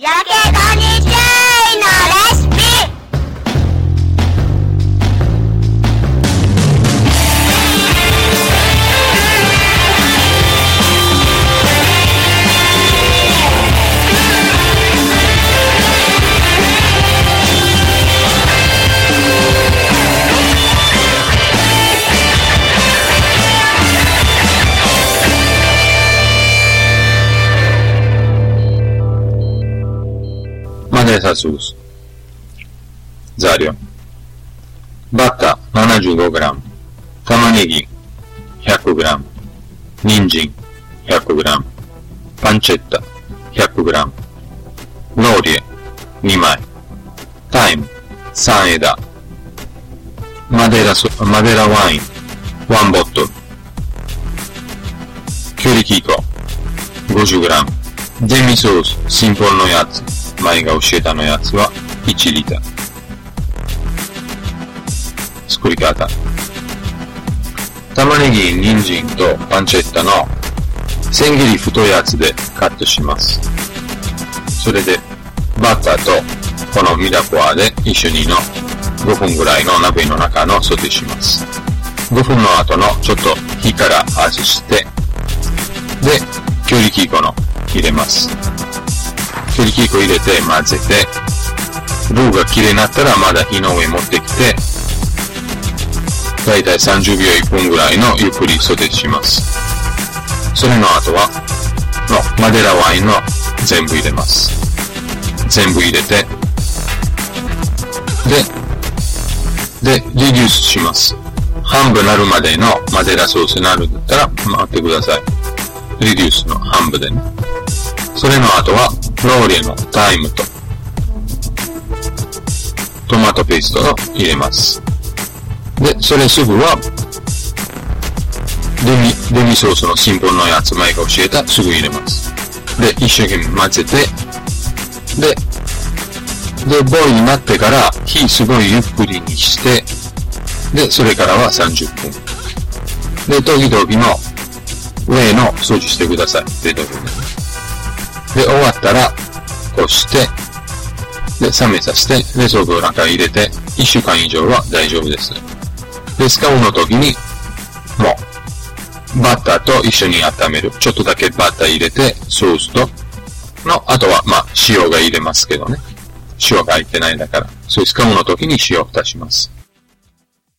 やマデサスース。材料。バッタ 75g、玉ねぎ 100g、人参 100g、パンチェッタ 100g、ローリエ2枚、タイム3枝、マデラソ、マデラワイン1ボットル、キュリキーコ 50g、デミソース、シンプルのやつ、前が教えたのやつは1リッター。作り方。玉ねぎ、人参とパンチェッタの千切り太いやつでカットします。それで、バターとこのミラコアで一緒にの5分ぐらいの鍋の中のソテーします。5分の後のちょっと火から外して、で、キュウリキーコの入れます。キュウリキーコ入れて混ぜて、ルーが綺麗になったらまだ火の上持ってきて、だいたい30秒1分ぐらいのゆっくりソテーします。それの後は、のマデラワインの全部入れます。全部入れて、で、で、リデュースします。半分なるまでのマデラソースになるんだったら待ってください。リデュースの半分でね。それの後は、ローリエのタイムと、トマトペーストを入れます。で、それすぐは、デミ、デミソースのシンプルのやつ前が教えたすぐ入れます。で、一生懸命混ぜて、で、で、ボイになってから火すごいゆっくりにして、で、それからは30分。で、時々の上の掃除してください。冷凍庫で。で、終わったら、こして、で、冷めさせて、冷蔵庫の中に入れて、1週間以上は大丈夫です。で、使うの時に、もう、バターと一緒に温める。ちょっとだけバター入れて、ソースと、の、あとは、まあ、塩が入れますけどね。塩が入ってないんだから。そういう使うの時に塩を足します。